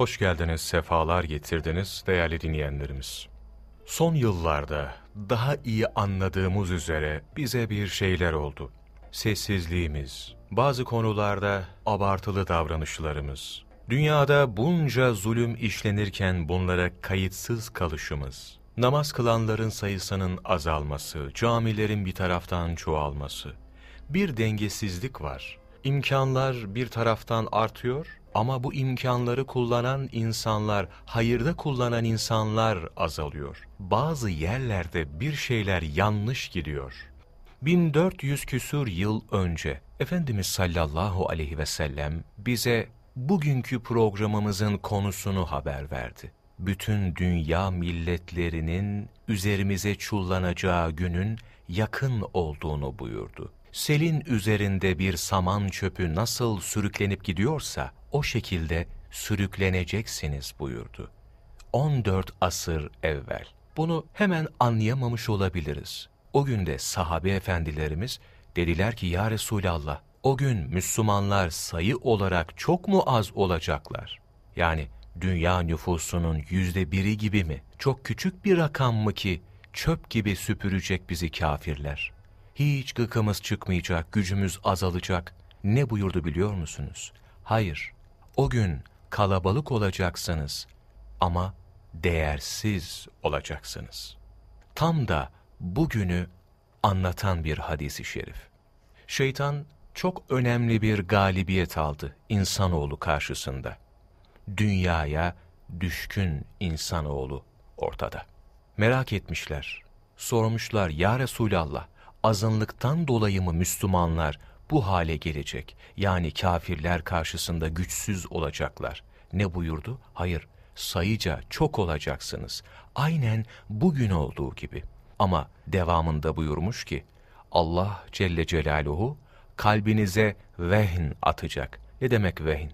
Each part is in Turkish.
Hoş geldiniz, sefalar getirdiniz değerli dinleyenlerimiz. Son yıllarda daha iyi anladığımız üzere bize bir şeyler oldu. Sessizliğimiz, bazı konularda abartılı davranışlarımız, dünyada bunca zulüm işlenirken bunlara kayıtsız kalışımız, namaz kılanların sayısının azalması, camilerin bir taraftan çoğalması, bir dengesizlik var. İmkanlar bir taraftan artıyor ama bu imkanları kullanan insanlar, hayırda kullanan insanlar azalıyor. Bazı yerlerde bir şeyler yanlış gidiyor. 1400 küsur yıl önce Efendimiz sallallahu aleyhi ve sellem bize bugünkü programımızın konusunu haber verdi. Bütün dünya milletlerinin üzerimize çullanacağı günün yakın olduğunu buyurdu. Selin üzerinde bir saman çöpü nasıl sürüklenip gidiyorsa o şekilde sürükleneceksiniz buyurdu. 14 asır evvel. Bunu hemen anlayamamış olabiliriz. O günde sahabe efendilerimiz dediler ki ya Resulallah o gün Müslümanlar sayı olarak çok mu az olacaklar? Yani dünya nüfusunun yüzde biri gibi mi? Çok küçük bir rakam mı ki çöp gibi süpürecek bizi kafirler? Hiç gıkımız çıkmayacak, gücümüz azalacak. Ne buyurdu biliyor musunuz? Hayır, o gün kalabalık olacaksınız ama değersiz olacaksınız. Tam da bugünü anlatan bir hadisi şerif. Şeytan çok önemli bir galibiyet aldı insanoğlu karşısında. Dünyaya düşkün insanoğlu ortada. Merak etmişler, sormuşlar ya Resulallah, azınlıktan dolayı mı Müslümanlar bu hale gelecek? Yani kafirler karşısında güçsüz olacaklar. Ne buyurdu? Hayır, sayıca çok olacaksınız. Aynen bugün olduğu gibi. Ama devamında buyurmuş ki, Allah Celle Celaluhu kalbinize vehn atacak. Ne demek vehn?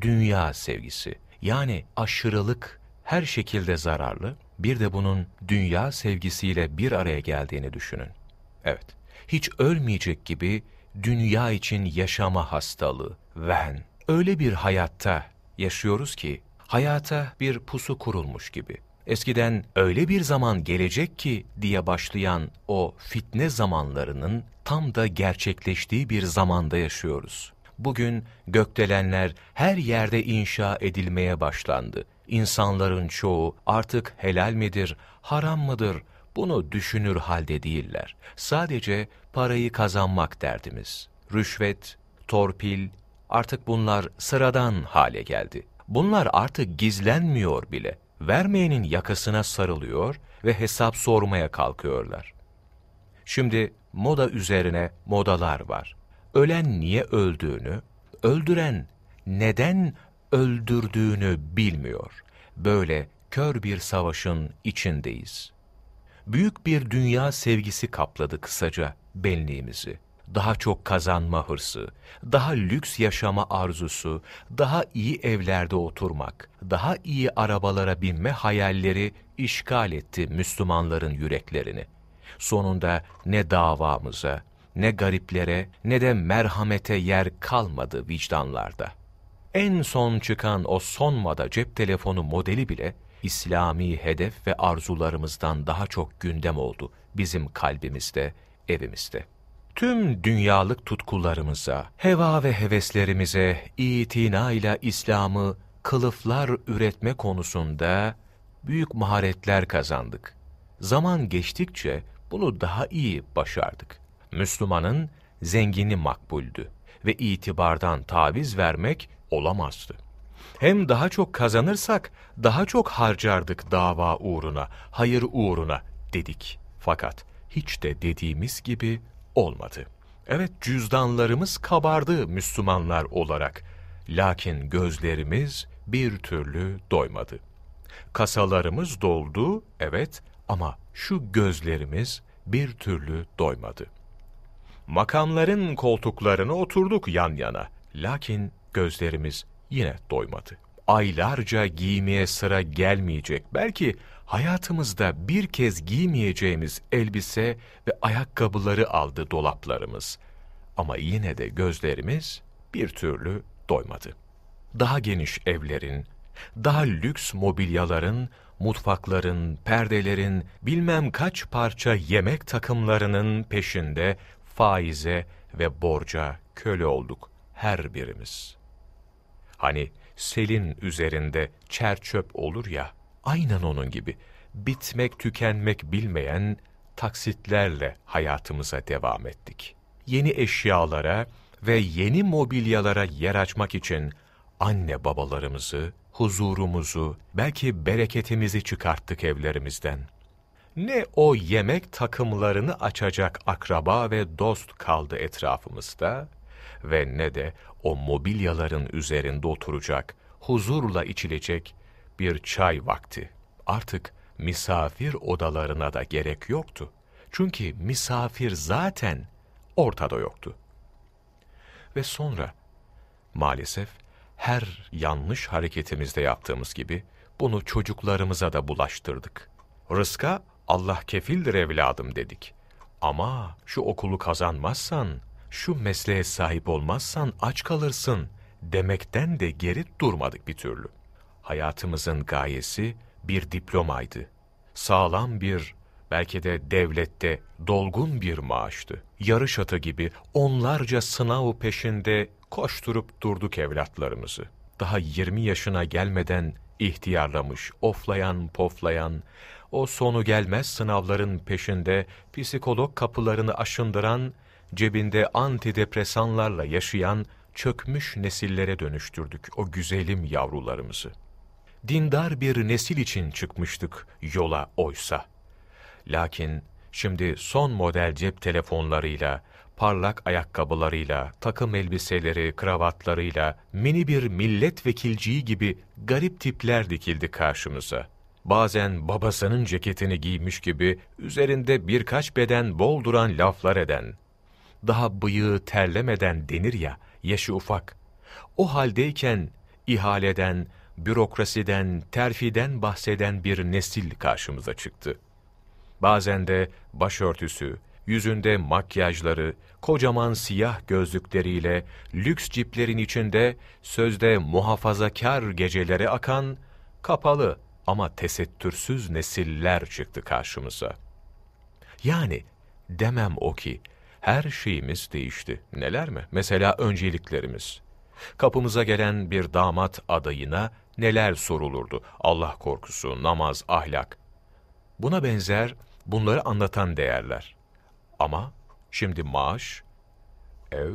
Dünya sevgisi. Yani aşırılık her şekilde zararlı. Bir de bunun dünya sevgisiyle bir araya geldiğini düşünün. Evet, hiç ölmeyecek gibi dünya için yaşama hastalığı, vehn. Öyle bir hayatta yaşıyoruz ki, hayata bir pusu kurulmuş gibi. Eskiden öyle bir zaman gelecek ki diye başlayan o fitne zamanlarının tam da gerçekleştiği bir zamanda yaşıyoruz. Bugün gökdelenler her yerde inşa edilmeye başlandı. İnsanların çoğu artık helal midir, haram mıdır bunu düşünür halde değiller. Sadece parayı kazanmak derdimiz. Rüşvet, torpil, artık bunlar sıradan hale geldi. Bunlar artık gizlenmiyor bile. Vermeyenin yakasına sarılıyor ve hesap sormaya kalkıyorlar. Şimdi moda üzerine modalar var. Ölen niye öldüğünü, öldüren neden öldürdüğünü bilmiyor. Böyle kör bir savaşın içindeyiz. Büyük bir dünya sevgisi kapladı kısaca benliğimizi. Daha çok kazanma hırsı, daha lüks yaşama arzusu, daha iyi evlerde oturmak, daha iyi arabalara binme hayalleri işgal etti Müslümanların yüreklerini. Sonunda ne davamıza, ne gariplere, ne de merhamete yer kalmadı vicdanlarda. En son çıkan o son moda cep telefonu modeli bile İslami hedef ve arzularımızdan daha çok gündem oldu bizim kalbimizde, evimizde. Tüm dünyalık tutkularımıza, heva ve heveslerimize itina ile İslam'ı kılıflar üretme konusunda büyük maharetler kazandık. Zaman geçtikçe bunu daha iyi başardık. Müslümanın zengini makbuldü ve itibardan taviz vermek olamazdı. Hem daha çok kazanırsak daha çok harcardık dava uğruna, hayır uğruna dedik. Fakat hiç de dediğimiz gibi olmadı. Evet cüzdanlarımız kabardı Müslümanlar olarak. Lakin gözlerimiz bir türlü doymadı. Kasalarımız doldu, evet ama şu gözlerimiz bir türlü doymadı. Makamların koltuklarına oturduk yan yana. Lakin gözlerimiz yine doymadı. Aylarca giymeye sıra gelmeyecek, belki hayatımızda bir kez giymeyeceğimiz elbise ve ayakkabıları aldı dolaplarımız. Ama yine de gözlerimiz bir türlü doymadı. Daha geniş evlerin, daha lüks mobilyaların, mutfakların, perdelerin, bilmem kaç parça yemek takımlarının peşinde faize ve borca köle olduk her birimiz. Hani selin üzerinde çer çöp olur ya, aynen onun gibi bitmek tükenmek bilmeyen taksitlerle hayatımıza devam ettik. Yeni eşyalara ve yeni mobilyalara yer açmak için anne babalarımızı, huzurumuzu, belki bereketimizi çıkarttık evlerimizden. Ne o yemek takımlarını açacak akraba ve dost kaldı etrafımızda ve ne de o mobilyaların üzerinde oturacak, huzurla içilecek bir çay vakti. Artık misafir odalarına da gerek yoktu. Çünkü misafir zaten ortada yoktu. Ve sonra maalesef her yanlış hareketimizde yaptığımız gibi bunu çocuklarımıza da bulaştırdık. Rızka Allah kefildir evladım dedik. Ama şu okulu kazanmazsan, şu mesleğe sahip olmazsan aç kalırsın demekten de geri durmadık bir türlü. Hayatımızın gayesi bir diplomaydı. Sağlam bir, belki de devlette dolgun bir maaştı. Yarış atı gibi onlarca sınav peşinde koşturup durduk evlatlarımızı. Daha 20 yaşına gelmeden ihtiyarlamış, oflayan, poflayan, o sonu gelmez sınavların peşinde psikolog kapılarını aşındıran, cebinde antidepresanlarla yaşayan çökmüş nesillere dönüştürdük o güzelim yavrularımızı. Dindar bir nesil için çıkmıştık yola oysa. Lakin şimdi son model cep telefonlarıyla, parlak ayakkabılarıyla, takım elbiseleri, kravatlarıyla, mini bir milletvekilciği gibi garip tipler dikildi karşımıza. Bazen babasının ceketini giymiş gibi üzerinde birkaç beden bol duran laflar eden, daha bıyığı terlemeden denir ya, yaşı ufak. O haldeyken ihaleden, bürokrasiden, terfiden bahseden bir nesil karşımıza çıktı. Bazen de başörtüsü, yüzünde makyajları, kocaman siyah gözlükleriyle lüks ciplerin içinde sözde muhafazakar gecelere akan, kapalı ama tesettürsüz nesiller çıktı karşımıza. Yani demem o ki, her şeyimiz değişti. Neler mi? Mesela önceliklerimiz. Kapımıza gelen bir damat adayına neler sorulurdu? Allah korkusu, namaz, ahlak. Buna benzer bunları anlatan değerler. Ama şimdi maaş, ev,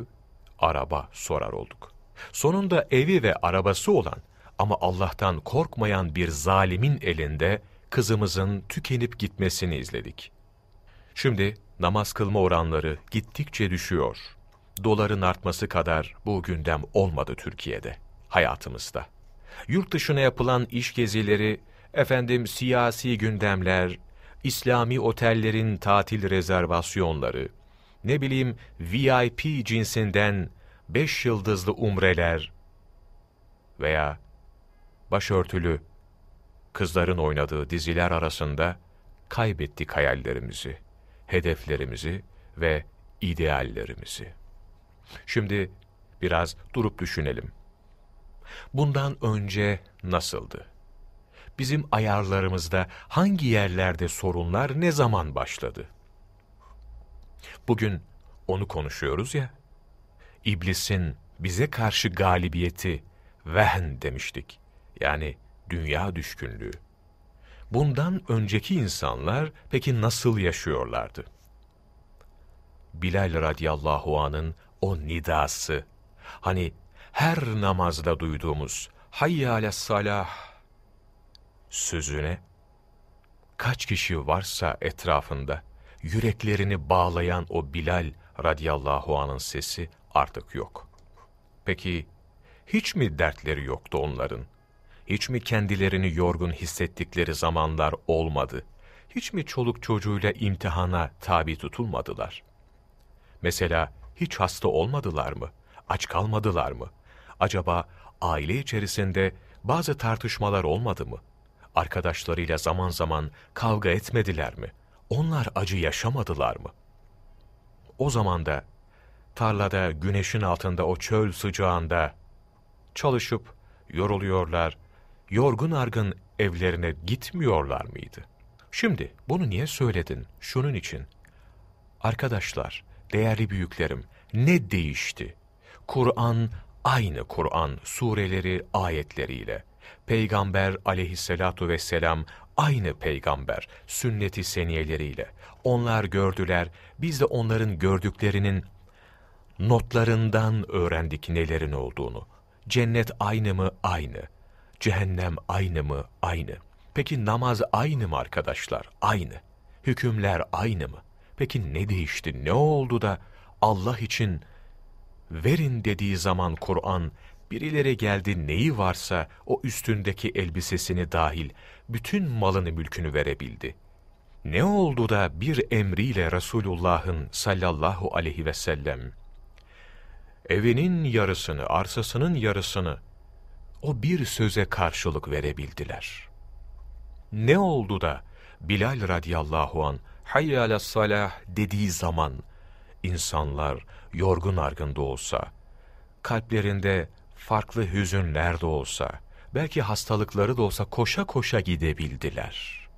araba sorar olduk. Sonunda evi ve arabası olan ama Allah'tan korkmayan bir zalimin elinde kızımızın tükenip gitmesini izledik. Şimdi namaz kılma oranları gittikçe düşüyor. Doların artması kadar bu gündem olmadı Türkiye'de, hayatımızda. Yurt dışına yapılan iş gezileri, efendim siyasi gündemler, İslami otellerin tatil rezervasyonları, ne bileyim VIP cinsinden beş yıldızlı umreler veya başörtülü kızların oynadığı diziler arasında kaybettik hayallerimizi, hedeflerimizi ve ideallerimizi. Şimdi biraz durup düşünelim. Bundan önce nasıldı? Bizim ayarlarımızda hangi yerlerde sorunlar ne zaman başladı? Bugün onu konuşuyoruz ya. İblisin bize karşı galibiyeti vehn demiştik. Yani dünya düşkünlüğü. Bundan önceki insanlar peki nasıl yaşıyorlardı? Bilal radıyallahu anın o nidası, hani her namazda duyduğumuz hayyâle salah sözüne, kaç kişi varsa etrafında, yüreklerini bağlayan o Bilal radıyallahu anın sesi artık yok. Peki, hiç mi dertleri yoktu onların? Hiç mi kendilerini yorgun hissettikleri zamanlar olmadı? Hiç mi çoluk çocuğuyla imtihana tabi tutulmadılar? Mesela hiç hasta olmadılar mı? Aç kalmadılar mı? Acaba aile içerisinde bazı tartışmalar olmadı mı? Arkadaşlarıyla zaman zaman kavga etmediler mi? Onlar acı yaşamadılar mı? O zaman da tarlada güneşin altında o çöl sıcağında çalışıp yoruluyorlar, yorgun argın evlerine gitmiyorlar mıydı? Şimdi bunu niye söyledin? Şunun için. Arkadaşlar, değerli büyüklerim, ne değişti? Kur'an aynı Kur'an sureleri, ayetleriyle. Peygamber aleyhissalatu vesselam aynı peygamber sünneti seniyeleriyle. Onlar gördüler, biz de onların gördüklerinin notlarından öğrendik nelerin olduğunu. Cennet aynı mı? Aynı. Cehennem aynı mı? Aynı. Peki namaz aynı mı arkadaşlar? Aynı. Hükümler aynı mı? Peki ne değişti? Ne oldu da Allah için verin dediği zaman Kur'an birileri geldi neyi varsa o üstündeki elbisesini dahil bütün malını mülkünü verebildi. Ne oldu da bir emriyle Resulullah'ın sallallahu aleyhi ve sellem evinin yarısını, arsasının yarısını o bir söze karşılık verebildiler. Ne oldu da Bilal radıyallahu an hayya salah dediği zaman insanlar yorgun argın da olsa, kalplerinde farklı hüzünler de olsa, belki hastalıkları da olsa koşa koşa gidebildiler.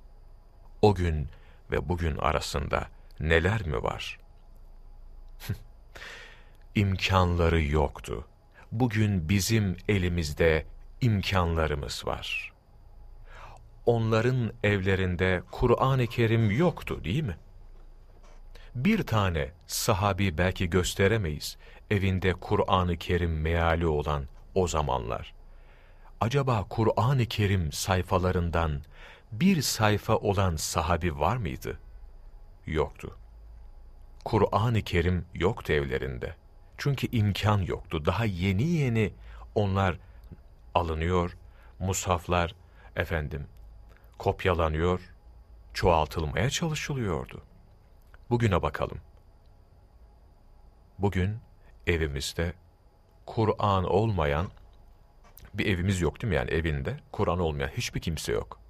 O gün ve bugün arasında neler mi var? İmkanları yoktu. Bugün bizim elimizde imkanlarımız var. Onların evlerinde Kur'an-ı Kerim yoktu değil mi? Bir tane sahabi belki gösteremeyiz evinde Kur'an-ı Kerim meali olan o zamanlar. Acaba Kur'an-ı Kerim sayfalarından bir sayfa olan sahabi var mıydı? Yoktu. Kur'an-ı Kerim yoktu evlerinde. Çünkü imkan yoktu. Daha yeni yeni onlar alınıyor, mushaflar efendim kopyalanıyor, çoğaltılmaya çalışılıyordu. Bugüne bakalım. Bugün evimizde Kur'an olmayan bir evimiz yok değil mi? Yani evinde Kur'an olmayan hiçbir kimse yok.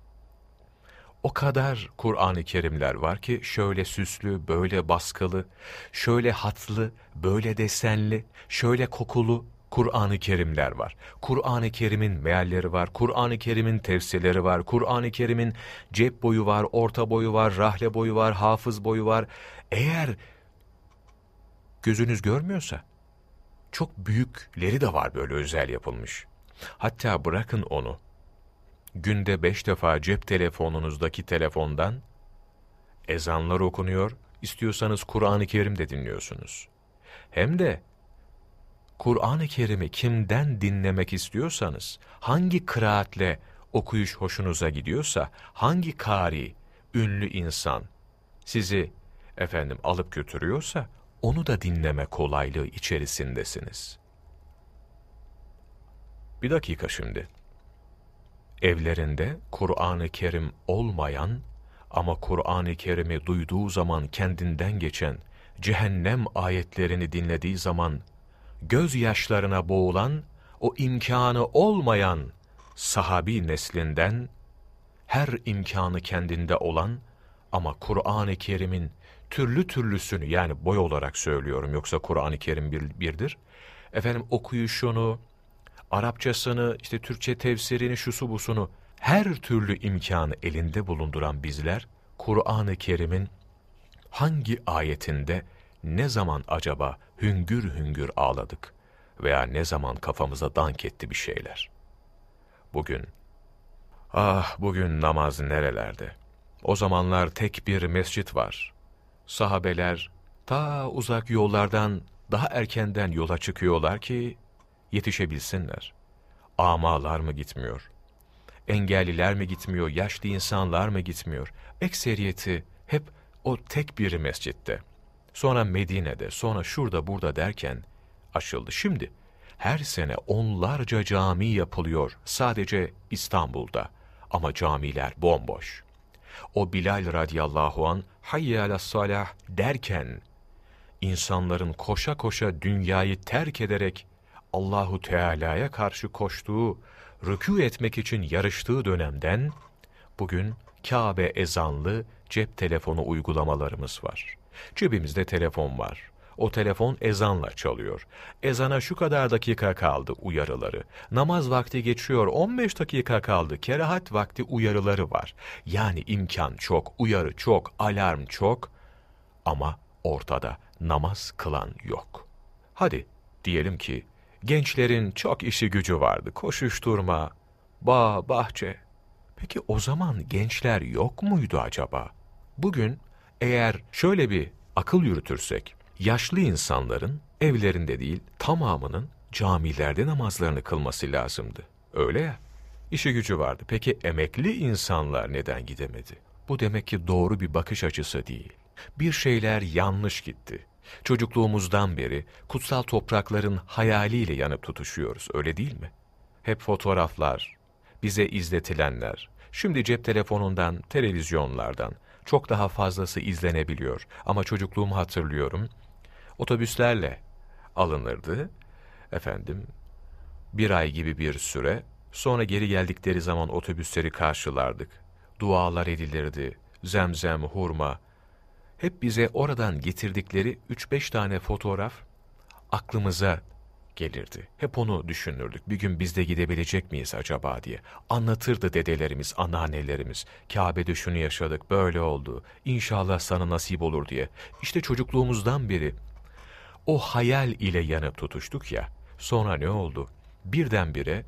O kadar Kur'an-ı Kerimler var ki şöyle süslü, böyle baskılı, şöyle hatlı, böyle desenli, şöyle kokulu Kur'an-ı Kerimler var. Kur'an-ı Kerim'in mealleri var, Kur'an-ı Kerim'in tefsirleri var, Kur'an-ı Kerim'in cep boyu var, orta boyu var, rahle boyu var, hafız boyu var. Eğer gözünüz görmüyorsa, çok büyükleri de var böyle özel yapılmış. Hatta bırakın onu, günde beş defa cep telefonunuzdaki telefondan ezanlar okunuyor, istiyorsanız Kur'an-ı Kerim de dinliyorsunuz. Hem de Kur'an-ı Kerim'i kimden dinlemek istiyorsanız, hangi kıraatle okuyuş hoşunuza gidiyorsa, hangi kari, ünlü insan sizi efendim alıp götürüyorsa, onu da dinleme kolaylığı içerisindesiniz. Bir dakika şimdi evlerinde Kur'an-ı Kerim olmayan ama Kur'an-ı Kerim'i duyduğu zaman kendinden geçen cehennem ayetlerini dinlediği zaman gözyaşlarına boğulan o imkanı olmayan sahabi neslinden her imkanı kendinde olan ama Kur'an-ı Kerim'in türlü türlüsünü yani boy olarak söylüyorum yoksa Kur'an-ı Kerim bir, birdir. Efendim okuyuşunu, Arapçasını, işte Türkçe tefsirini, şusu busunu, her türlü imkanı elinde bulunduran bizler, Kur'an-ı Kerim'in hangi ayetinde ne zaman acaba hüngür hüngür ağladık veya ne zaman kafamıza dank etti bir şeyler? Bugün, ah bugün namaz nerelerde? O zamanlar tek bir mescit var. Sahabeler ta uzak yollardan daha erkenden yola çıkıyorlar ki yetişebilsinler. Amalar mı gitmiyor? Engelliler mi gitmiyor? Yaşlı insanlar mı gitmiyor? Ekseriyeti hep o tek bir mescitte. Sonra Medine'de, sonra şurada burada derken açıldı. Şimdi her sene onlarca cami yapılıyor sadece İstanbul'da. Ama camiler bomboş. O Bilal radıyallahu an hayye salah derken insanların koşa koşa dünyayı terk ederek Allahu Teala'ya karşı koştuğu, rükû etmek için yarıştığı dönemden bugün Kabe ezanlı cep telefonu uygulamalarımız var. Cebimizde telefon var. O telefon ezanla çalıyor. Ezana şu kadar dakika kaldı uyarıları. Namaz vakti geçiyor 15 dakika kaldı. Kerahat vakti uyarıları var. Yani imkan çok, uyarı çok, alarm çok. Ama ortada namaz kılan yok. Hadi diyelim ki gençlerin çok işi gücü vardı. Koşuşturma, bağ, bahçe. Peki o zaman gençler yok muydu acaba? Bugün eğer şöyle bir akıl yürütürsek, yaşlı insanların evlerinde değil tamamının camilerde namazlarını kılması lazımdı. Öyle ya. İşi gücü vardı. Peki emekli insanlar neden gidemedi? Bu demek ki doğru bir bakış açısı değil. Bir şeyler yanlış gitti. Çocukluğumuzdan beri kutsal toprakların hayaliyle yanıp tutuşuyoruz, öyle değil mi? Hep fotoğraflar, bize izletilenler, şimdi cep telefonundan, televizyonlardan çok daha fazlası izlenebiliyor. Ama çocukluğumu hatırlıyorum, otobüslerle alınırdı, efendim, bir ay gibi bir süre, sonra geri geldikleri zaman otobüsleri karşılardık. Dualar edilirdi, zemzem, hurma, hep bize oradan getirdikleri 3-5 tane fotoğraf aklımıza gelirdi. Hep onu düşünürdük. Bir gün biz de gidebilecek miyiz acaba diye. Anlatırdı dedelerimiz, anneannelerimiz. Kabe'de şunu yaşadık, böyle oldu. İnşallah sana nasip olur diye. İşte çocukluğumuzdan beri o hayal ile yanıp tutuştuk ya. Sonra ne oldu? Birdenbire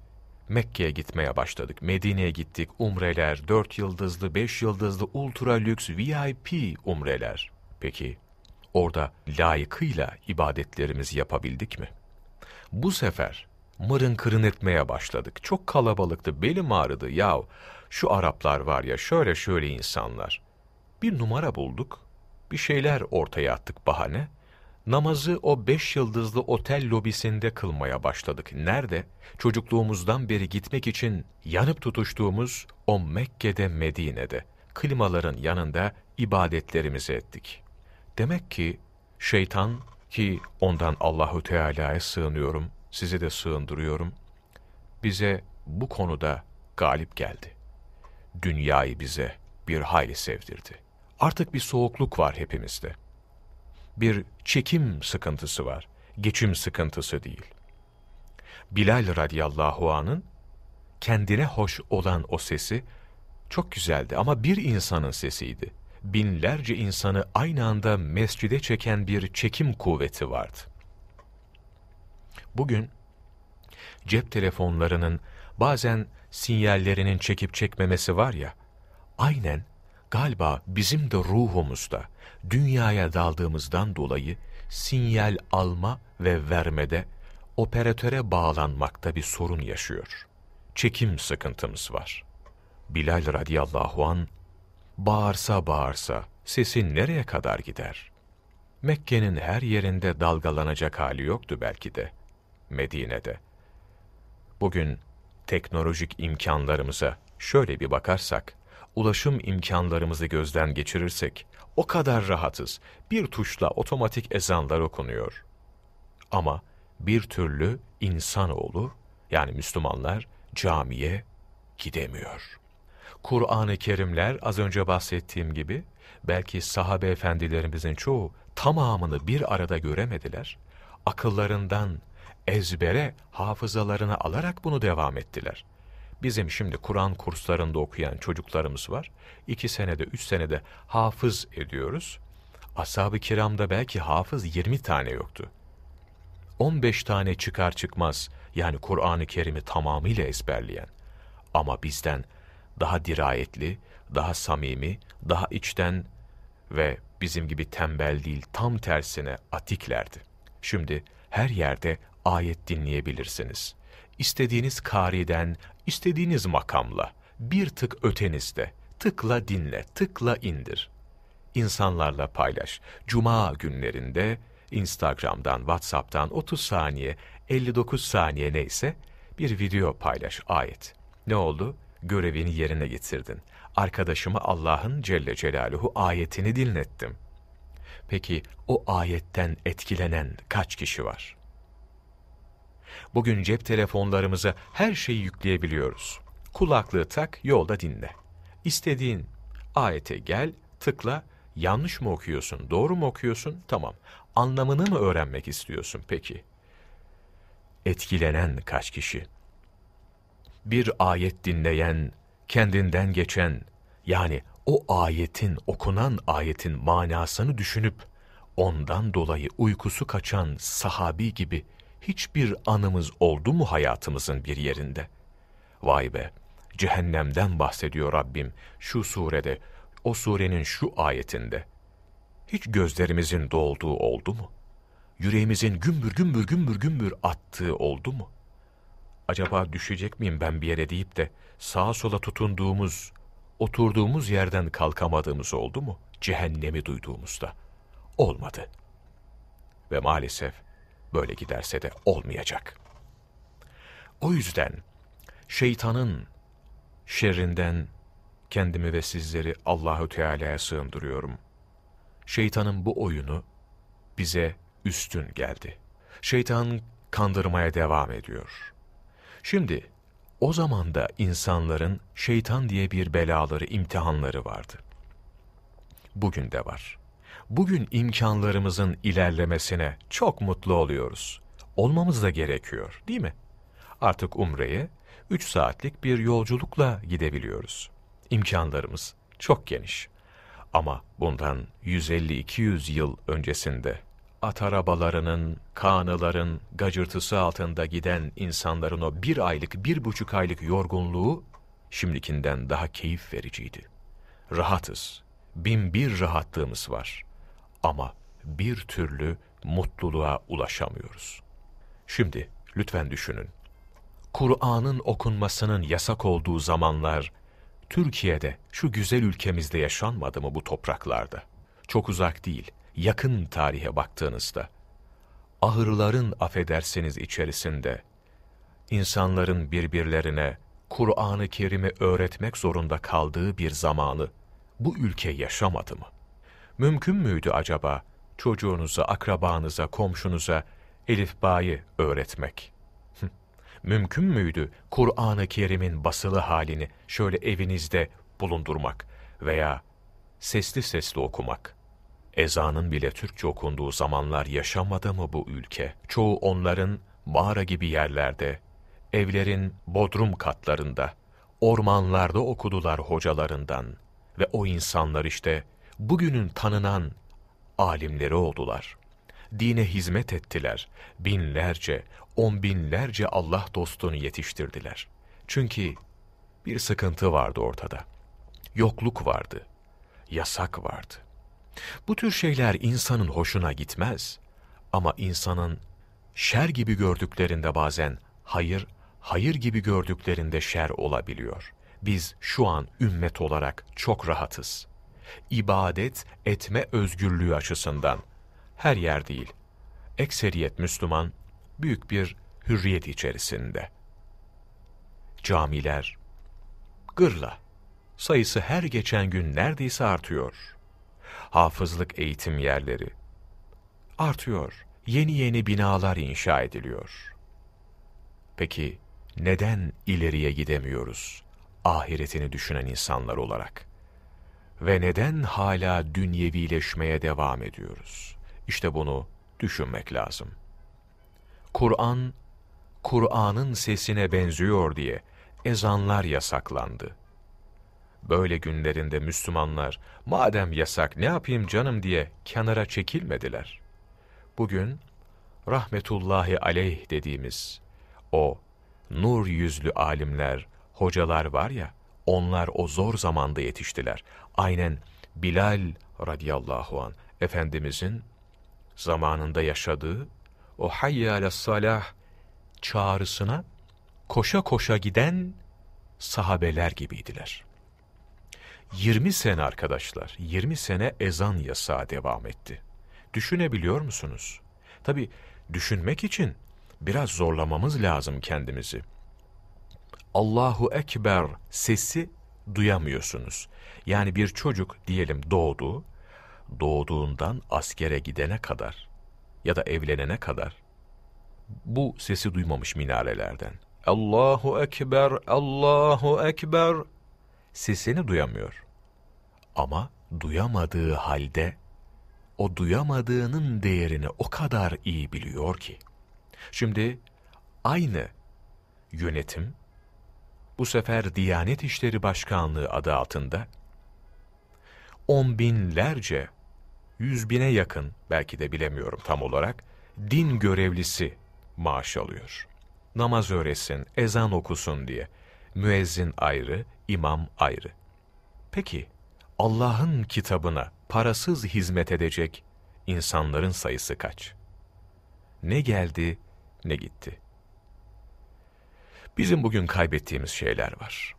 Mekke'ye gitmeye başladık. Medine'ye gittik. Umreler, dört yıldızlı, beş yıldızlı, ultra lüks, VIP umreler. Peki orada layıkıyla ibadetlerimizi yapabildik mi? Bu sefer mırın kırın etmeye başladık. Çok kalabalıktı, belim ağrıdı. Yahu şu Araplar var ya şöyle şöyle insanlar. Bir numara bulduk, bir şeyler ortaya attık bahane. Namazı o beş yıldızlı otel lobisinde kılmaya başladık. Nerede? Çocukluğumuzdan beri gitmek için yanıp tutuştuğumuz o Mekke'de, Medine'de. Klimaların yanında ibadetlerimizi ettik. Demek ki şeytan ki ondan Allahu Teala'ya sığınıyorum, sizi de sığındırıyorum. Bize bu konuda galip geldi. Dünyayı bize bir hayli sevdirdi. Artık bir soğukluk var hepimizde bir çekim sıkıntısı var. Geçim sıkıntısı değil. Bilal radıyallahu anın kendine hoş olan o sesi çok güzeldi ama bir insanın sesiydi. Binlerce insanı aynı anda mescide çeken bir çekim kuvveti vardı. Bugün cep telefonlarının bazen sinyallerinin çekip çekmemesi var ya, aynen galiba bizim de ruhumuzda dünyaya daldığımızdan dolayı sinyal alma ve vermede operatöre bağlanmakta bir sorun yaşıyor. Çekim sıkıntımız var. Bilal radıyallahu an bağırsa bağırsa sesi nereye kadar gider? Mekke'nin her yerinde dalgalanacak hali yoktu belki de. Medine'de. Bugün teknolojik imkanlarımıza şöyle bir bakarsak, ulaşım imkanlarımızı gözden geçirirsek, o kadar rahatız. Bir tuşla otomatik ezanlar okunuyor. Ama bir türlü insanoğlu, yani Müslümanlar camiye gidemiyor. Kur'an-ı Kerimler az önce bahsettiğim gibi belki sahabe efendilerimizin çoğu tamamını bir arada göremediler. Akıllarından ezbere hafızalarına alarak bunu devam ettiler. Bizim şimdi Kur'an kurslarında okuyan çocuklarımız var. İki senede, üç senede hafız ediyoruz. Ashab-ı kiramda belki hafız 20 tane yoktu. 15 tane çıkar çıkmaz yani Kur'an-ı Kerim'i tamamıyla ezberleyen ama bizden daha dirayetli, daha samimi, daha içten ve bizim gibi tembel değil tam tersine atiklerdi. Şimdi her yerde ayet dinleyebilirsiniz. İstediğiniz kariden, istediğiniz makamla, bir tık ötenizde, tıkla dinle, tıkla indir. İnsanlarla paylaş. Cuma günlerinde Instagram'dan, WhatsApp'tan 30 saniye, 59 saniye neyse bir video paylaş, ayet. Ne oldu? Görevini yerine getirdin. Arkadaşıma Allah'ın Celle Celaluhu ayetini dinlettim. Peki o ayetten etkilenen kaç kişi var? Bugün cep telefonlarımıza her şeyi yükleyebiliyoruz. Kulaklığı tak, yolda dinle. İstediğin ayete gel, tıkla, Yanlış mı okuyorsun, doğru mu okuyorsun? Tamam. Anlamını mı öğrenmek istiyorsun peki? Etkilenen kaç kişi? Bir ayet dinleyen, kendinden geçen, yani o ayetin, okunan ayetin manasını düşünüp, ondan dolayı uykusu kaçan sahabi gibi hiçbir anımız oldu mu hayatımızın bir yerinde? Vay be! Cehennemden bahsediyor Rabbim şu surede, o surenin şu ayetinde. Hiç gözlerimizin dolduğu oldu mu? Yüreğimizin gümbür gümbür gümbür gümbür attığı oldu mu? Acaba düşecek miyim ben bir yere deyip de sağa sola tutunduğumuz, oturduğumuz yerden kalkamadığımız oldu mu? Cehennemi duyduğumuzda. Olmadı. Ve maalesef böyle giderse de olmayacak. O yüzden şeytanın şerrinden kendimi ve sizleri Allahü Teala'ya sığındırıyorum. Şeytanın bu oyunu bize üstün geldi. Şeytan kandırmaya devam ediyor. Şimdi o zaman da insanların şeytan diye bir belaları, imtihanları vardı. Bugün de var. Bugün imkanlarımızın ilerlemesine çok mutlu oluyoruz. Olmamız da gerekiyor, değil mi? Artık Umre'ye 3 saatlik bir yolculukla gidebiliyoruz. İmkanlarımız çok geniş. Ama bundan 150-200 yıl öncesinde at arabalarının, kanıların gacırtısı altında giden insanların o bir aylık, bir buçuk aylık yorgunluğu şimdikinden daha keyif vericiydi. Rahatız, bin bir rahatlığımız var. Ama bir türlü mutluluğa ulaşamıyoruz. Şimdi lütfen düşünün. Kur'an'ın okunmasının yasak olduğu zamanlar Türkiye'de, şu güzel ülkemizde yaşanmadı mı bu topraklarda? Çok uzak değil, yakın tarihe baktığınızda. Ahırların affedersiniz içerisinde, insanların birbirlerine Kur'an-ı Kerim'i öğretmek zorunda kaldığı bir zamanı bu ülke yaşamadı mı? Mümkün müydü acaba çocuğunuza, akrabanıza, komşunuza elifbayı öğretmek? mümkün müydü Kur'an-ı Kerim'in basılı halini şöyle evinizde bulundurmak veya sesli sesli okumak? Ezanın bile Türkçe okunduğu zamanlar yaşamadı mı bu ülke? Çoğu onların mağara gibi yerlerde, evlerin bodrum katlarında, ormanlarda okudular hocalarından ve o insanlar işte bugünün tanınan alimleri oldular. Dine hizmet ettiler. Binlerce, on binlerce Allah dostunu yetiştirdiler. Çünkü bir sıkıntı vardı ortada. Yokluk vardı. Yasak vardı. Bu tür şeyler insanın hoşuna gitmez. Ama insanın şer gibi gördüklerinde bazen hayır, hayır gibi gördüklerinde şer olabiliyor. Biz şu an ümmet olarak çok rahatız. İbadet etme özgürlüğü açısından her yer değil. Ekseriyet Müslüman büyük bir hürriyet içerisinde. Camiler gırla. Sayısı her geçen gün neredeyse artıyor. Hafızlık eğitim yerleri artıyor. Yeni yeni binalar inşa ediliyor. Peki neden ileriye gidemiyoruz? Ahiretini düşünen insanlar olarak. Ve neden hala dünyevileşmeye devam ediyoruz? İşte bunu düşünmek lazım. Kur'an, Kur'an'ın sesine benziyor diye ezanlar yasaklandı. Böyle günlerinde Müslümanlar, madem yasak ne yapayım canım diye kenara çekilmediler. Bugün, rahmetullahi aleyh dediğimiz o nur yüzlü alimler, hocalar var ya, onlar o zor zamanda yetiştiler. Aynen Bilal radıyallahu an Efendimizin zamanında yaşadığı o hayye salah çağrısına koşa koşa giden sahabeler gibiydiler. 20 sene arkadaşlar, 20 sene ezan yasağı devam etti. Düşünebiliyor musunuz? Tabi düşünmek için biraz zorlamamız lazım kendimizi. Allahu Ekber sesi duyamıyorsunuz. Yani bir çocuk diyelim doğdu, doğduğundan askere gidene kadar ya da evlenene kadar bu sesi duymamış minarelerden. Allahu Ekber, Allahu Ekber sesini duyamıyor. Ama duyamadığı halde o duyamadığının değerini o kadar iyi biliyor ki. Şimdi aynı yönetim bu sefer Diyanet İşleri Başkanlığı adı altında on binlerce, yüz bine yakın belki de bilemiyorum tam olarak din görevlisi maaş alıyor. Namaz öğretsin, ezan okusun diye. Müezzin ayrı, imam ayrı. Peki Allah'ın kitabına parasız hizmet edecek insanların sayısı kaç? Ne geldi, ne gitti? Bizim bugün kaybettiğimiz şeyler var.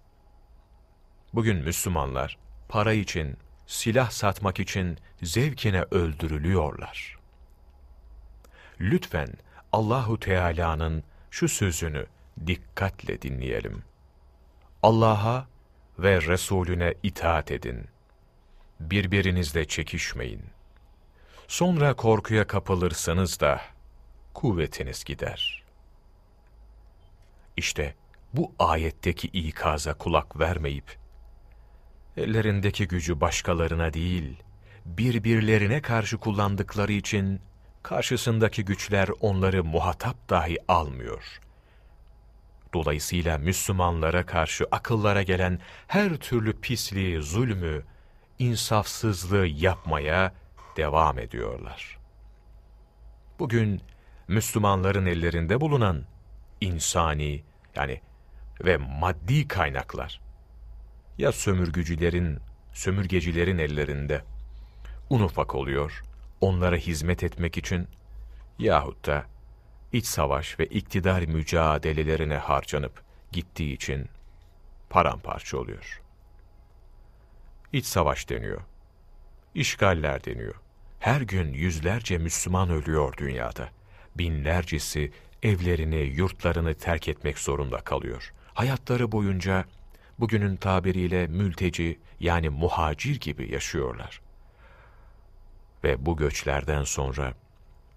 Bugün Müslümanlar para için, silah satmak için zevkine öldürülüyorlar. Lütfen Allahu Teala'nın şu sözünü dikkatle dinleyelim. Allah'a ve Resulüne itaat edin. Birbirinizle çekişmeyin. Sonra korkuya kapılırsanız da kuvvetiniz gider. İşte bu ayetteki ikaza kulak vermeyip, ellerindeki gücü başkalarına değil, birbirlerine karşı kullandıkları için karşısındaki güçler onları muhatap dahi almıyor. Dolayısıyla Müslümanlara karşı akıllara gelen her türlü pisliği, zulmü, insafsızlığı yapmaya devam ediyorlar. Bugün Müslümanların ellerinde bulunan insani yani ve maddi kaynaklar ya sömürgücülerin, sömürgecilerin ellerinde un ufak oluyor, onlara hizmet etmek için yahut da iç savaş ve iktidar mücadelelerine harcanıp gittiği için paramparça oluyor. İç savaş deniyor. İşgaller deniyor. Her gün yüzlerce Müslüman ölüyor dünyada. Binlercesi evlerini, yurtlarını terk etmek zorunda kalıyor. Hayatları boyunca bugünün tabiriyle mülteci yani muhacir gibi yaşıyorlar. Ve bu göçlerden sonra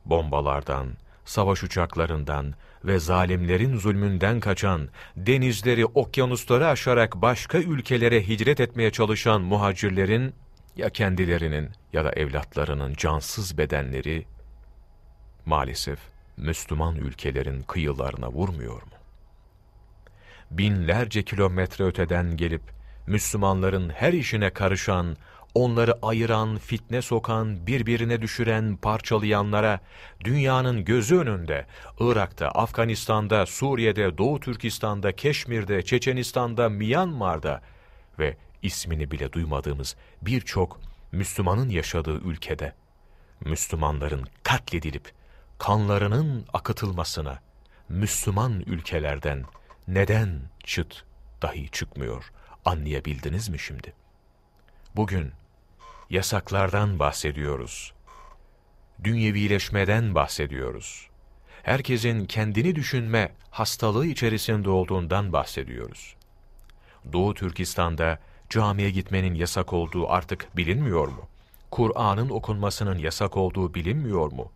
bombalardan, savaş uçaklarından ve zalimlerin zulmünden kaçan, denizleri, okyanusları aşarak başka ülkelere hicret etmeye çalışan muhacirlerin ya kendilerinin ya da evlatlarının cansız bedenleri maalesef Müslüman ülkelerin kıyılarına vurmuyor mu? Binlerce kilometre öteden gelip Müslümanların her işine karışan, onları ayıran, fitne sokan, birbirine düşüren, parçalayanlara dünyanın gözü önünde Irak'ta, Afganistan'da, Suriye'de, Doğu Türkistan'da, Keşmir'de, Çeçenistan'da, Myanmar'da ve ismini bile duymadığımız birçok Müslümanın yaşadığı ülkede Müslümanların katledilip kanlarının akıtılmasına Müslüman ülkelerden neden çıt dahi çıkmıyor anlayabildiniz mi şimdi? Bugün yasaklardan bahsediyoruz. Dünyevileşmeden bahsediyoruz. Herkesin kendini düşünme hastalığı içerisinde olduğundan bahsediyoruz. Doğu Türkistan'da camiye gitmenin yasak olduğu artık bilinmiyor mu? Kur'an'ın okunmasının yasak olduğu bilinmiyor mu?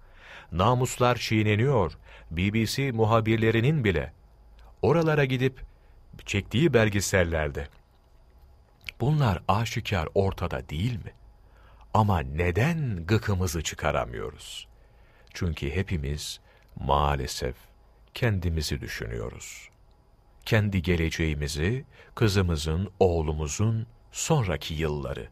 Namuslar çiğneniyor. BBC muhabirlerinin bile oralara gidip çektiği belgesellerde. Bunlar aşikar ortada değil mi? Ama neden gıkımızı çıkaramıyoruz? Çünkü hepimiz maalesef kendimizi düşünüyoruz. Kendi geleceğimizi, kızımızın, oğlumuzun sonraki yılları.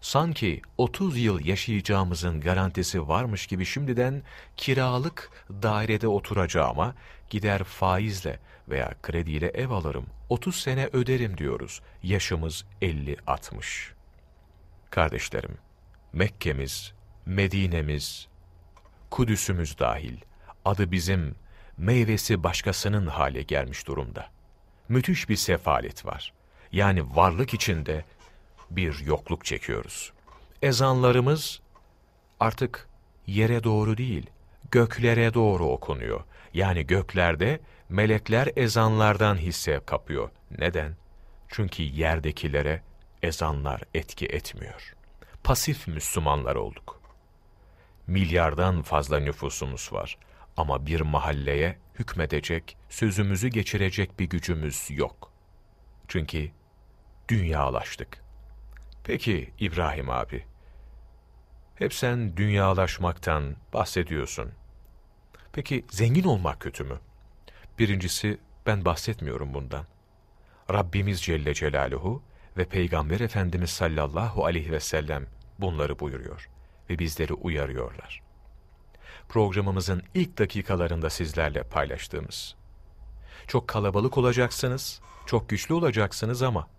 Sanki 30 yıl yaşayacağımızın garantisi varmış gibi şimdiden kiralık dairede oturacağıma gider faizle veya krediyle ev alırım, 30 sene öderim diyoruz. Yaşımız 50-60. Kardeşlerim, Mekke'miz, Medine'miz, Kudüs'ümüz dahil, adı bizim, meyvesi başkasının hale gelmiş durumda. Müthiş bir sefalet var. Yani varlık içinde bir yokluk çekiyoruz. Ezanlarımız artık yere doğru değil, göklere doğru okunuyor. Yani göklerde melekler ezanlardan hisse kapıyor. Neden? Çünkü yerdekilere ezanlar etki etmiyor. Pasif Müslümanlar olduk. Milyardan fazla nüfusumuz var ama bir mahalleye hükmedecek, sözümüzü geçirecek bir gücümüz yok. Çünkü dünyalaştık. Peki İbrahim abi, hep sen dünyalaşmaktan bahsediyorsun. Peki zengin olmak kötü mü? Birincisi ben bahsetmiyorum bundan. Rabbimiz Celle Celaluhu ve Peygamber Efendimiz sallallahu aleyhi ve sellem bunları buyuruyor ve bizleri uyarıyorlar. Programımızın ilk dakikalarında sizlerle paylaştığımız. Çok kalabalık olacaksınız, çok güçlü olacaksınız ama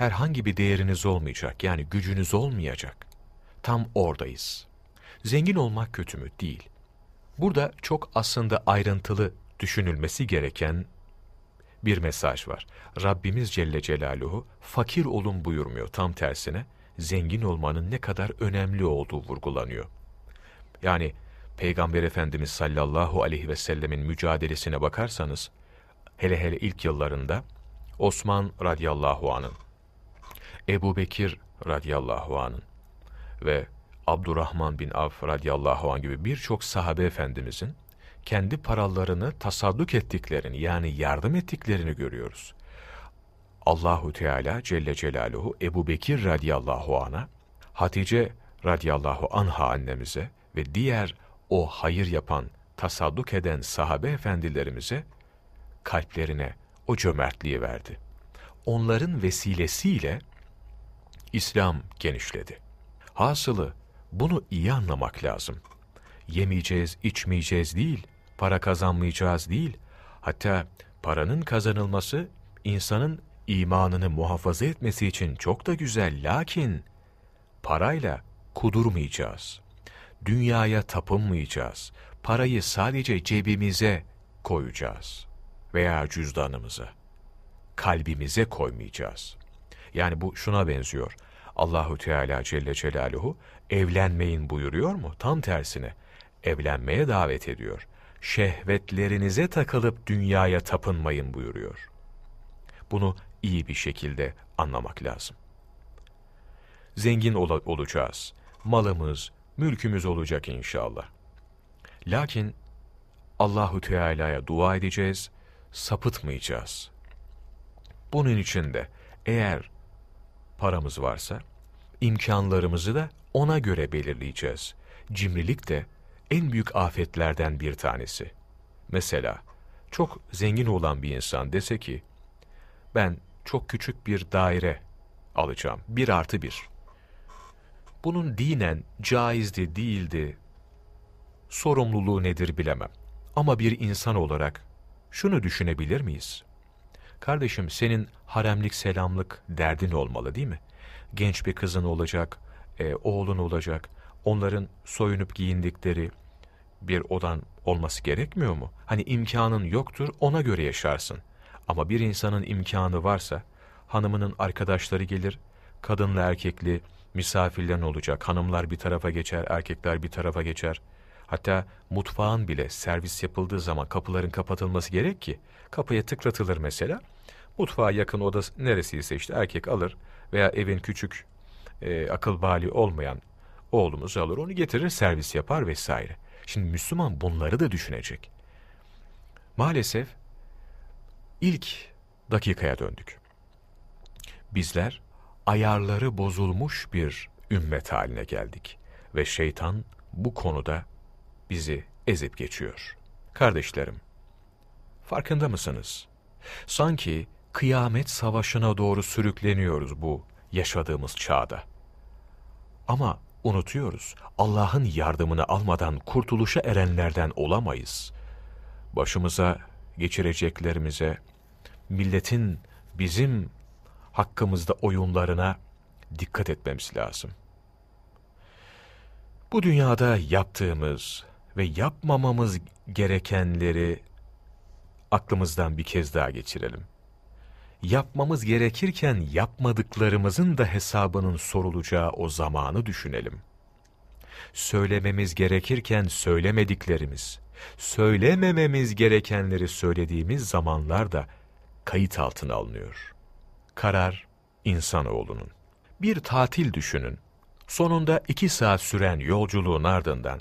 herhangi bir değeriniz olmayacak, yani gücünüz olmayacak. Tam oradayız. Zengin olmak kötü mü? Değil. Burada çok aslında ayrıntılı düşünülmesi gereken bir mesaj var. Rabbimiz Celle Celaluhu fakir olun buyurmuyor. Tam tersine zengin olmanın ne kadar önemli olduğu vurgulanıyor. Yani Peygamber Efendimiz sallallahu aleyhi ve sellemin mücadelesine bakarsanız, hele hele ilk yıllarında Osman radıyallahu anın, Ebu Bekir radıyallahu anın ve Abdurrahman bin Avf radıyallahu anh gibi birçok sahabe efendimizin kendi paralarını tasadduk ettiklerini yani yardım ettiklerini görüyoruz. Allahu Teala Celle Celaluhu Ebu Bekir radıyallahu ana, Hatice radıyallahu anha annemize ve diğer o hayır yapan, tasadduk eden sahabe efendilerimize kalplerine o cömertliği verdi. Onların vesilesiyle İslam genişledi. Hasılı bunu iyi anlamak lazım. Yemeyeceğiz, içmeyeceğiz değil, para kazanmayacağız değil. Hatta paranın kazanılması insanın imanını muhafaza etmesi için çok da güzel. Lakin parayla kudurmayacağız. Dünyaya tapınmayacağız. Parayı sadece cebimize koyacağız veya cüzdanımıza. Kalbimize koymayacağız. Yani bu şuna benziyor. Allahu Teala Celle Celaluhu evlenmeyin buyuruyor mu? Tam tersine evlenmeye davet ediyor. Şehvetlerinize takılıp dünyaya tapınmayın buyuruyor. Bunu iyi bir şekilde anlamak lazım. Zengin ol olacağız. Malımız, mülkümüz olacak inşallah. Lakin Allahu Teala'ya dua edeceğiz, sapıtmayacağız. Bunun için de eğer paramız varsa imkanlarımızı da ona göre belirleyeceğiz. Cimrilik de en büyük afetlerden bir tanesi. Mesela çok zengin olan bir insan dese ki ben çok küçük bir daire alacağım. Bir artı bir. Bunun dinen caizdi değildi, sorumluluğu nedir bilemem. Ama bir insan olarak şunu düşünebilir miyiz? Kardeşim senin haremlik selamlık derdin olmalı değil mi? Genç bir kızın olacak, e, oğlun olacak. Onların soyunup giyindikleri bir odan olması gerekmiyor mu? Hani imkanın yoktur ona göre yaşarsın. Ama bir insanın imkanı varsa hanımının arkadaşları gelir, kadınla erkekli misafirlerin olacak. Hanımlar bir tarafa geçer, erkekler bir tarafa geçer. Hatta mutfağın bile servis yapıldığı zaman kapıların kapatılması gerek ki kapıya tıklatılır mesela. Mutfağa yakın oda neresiyse işte erkek alır veya evin küçük e, akıl bali olmayan oğlumuz alır onu getirir servis yapar vesaire. Şimdi Müslüman bunları da düşünecek. Maalesef ilk dakikaya döndük. Bizler ayarları bozulmuş bir ümmet haline geldik ve şeytan bu konuda bizi ezip geçiyor. Kardeşlerim, farkında mısınız? Sanki kıyamet savaşına doğru sürükleniyoruz bu yaşadığımız çağda. Ama unutuyoruz. Allah'ın yardımını almadan kurtuluşa erenlerden olamayız. Başımıza geçireceklerimize, milletin bizim hakkımızda oyunlarına dikkat etmemiz lazım. Bu dünyada yaptığımız ve yapmamamız gerekenleri aklımızdan bir kez daha geçirelim. Yapmamız gerekirken yapmadıklarımızın da hesabının sorulacağı o zamanı düşünelim. Söylememiz gerekirken söylemediklerimiz, söylemememiz gerekenleri söylediğimiz zamanlar da kayıt altına alınıyor. Karar insanoğlunun. Bir tatil düşünün. Sonunda iki saat süren yolculuğun ardından